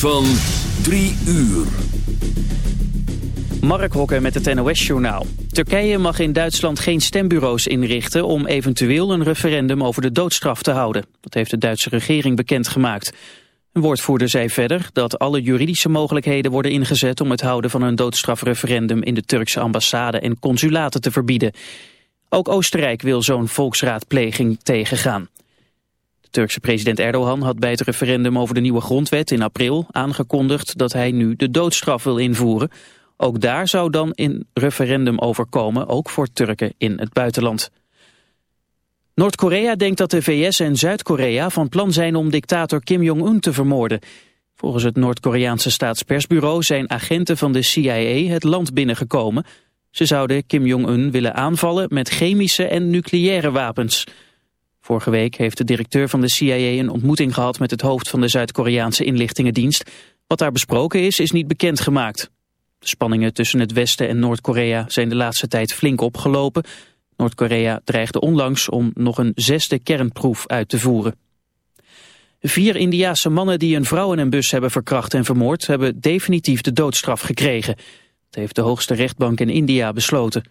Van 3 uur. Mark Hokker met het NOS-journaal. Turkije mag in Duitsland geen stembureaus inrichten... om eventueel een referendum over de doodstraf te houden. Dat heeft de Duitse regering bekendgemaakt. Een woordvoerder zei verder dat alle juridische mogelijkheden worden ingezet... om het houden van een doodstrafreferendum in de Turkse ambassade en consulaten te verbieden. Ook Oostenrijk wil zo'n volksraadpleging tegengaan. Turkse president Erdogan had bij het referendum over de nieuwe grondwet in april aangekondigd dat hij nu de doodstraf wil invoeren. Ook daar zou dan een referendum over komen, ook voor Turken in het buitenland. Noord-Korea denkt dat de VS en Zuid-Korea van plan zijn om dictator Kim Jong-un te vermoorden. Volgens het Noord-Koreaanse staatspersbureau zijn agenten van de CIA het land binnengekomen. Ze zouden Kim Jong-un willen aanvallen met chemische en nucleaire wapens. Vorige week heeft de directeur van de CIA een ontmoeting gehad met het hoofd van de Zuid-Koreaanse inlichtingendienst. Wat daar besproken is, is niet bekendgemaakt. De spanningen tussen het Westen en Noord-Korea zijn de laatste tijd flink opgelopen. Noord-Korea dreigde onlangs om nog een zesde kernproef uit te voeren. Vier Indiaanse mannen die een vrouw in een bus hebben verkracht en vermoord... hebben definitief de doodstraf gekregen. Dat heeft de hoogste rechtbank in India besloten.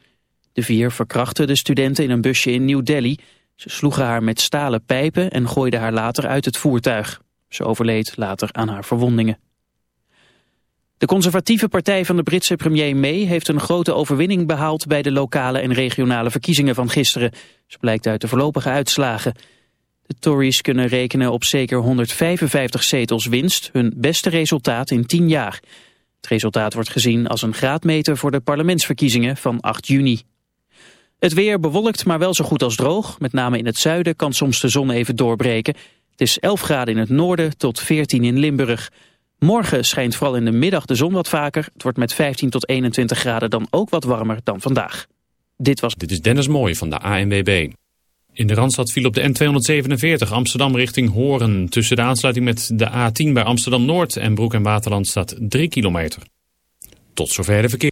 De vier verkrachten de studenten in een busje in New Delhi... Ze sloegen haar met stalen pijpen en gooiden haar later uit het voertuig. Ze overleed later aan haar verwondingen. De conservatieve partij van de Britse premier May heeft een grote overwinning behaald bij de lokale en regionale verkiezingen van gisteren. Zo blijkt uit de voorlopige uitslagen. De Tories kunnen rekenen op zeker 155 zetels winst, hun beste resultaat in 10 jaar. Het resultaat wordt gezien als een graadmeter voor de parlementsverkiezingen van 8 juni. Het weer bewolkt, maar wel zo goed als droog. Met name in het zuiden kan soms de zon even doorbreken. Het is 11 graden in het noorden tot 14 in Limburg. Morgen schijnt vooral in de middag de zon wat vaker. Het wordt met 15 tot 21 graden dan ook wat warmer dan vandaag. Dit was... Dit is Dennis Mooij van de ANWB. In de Randstad viel op de N247 Amsterdam richting Horen. Tussen de aansluiting met de A10 bij Amsterdam-Noord en Broek en Waterland staat 3 kilometer. Tot zover de verkeer.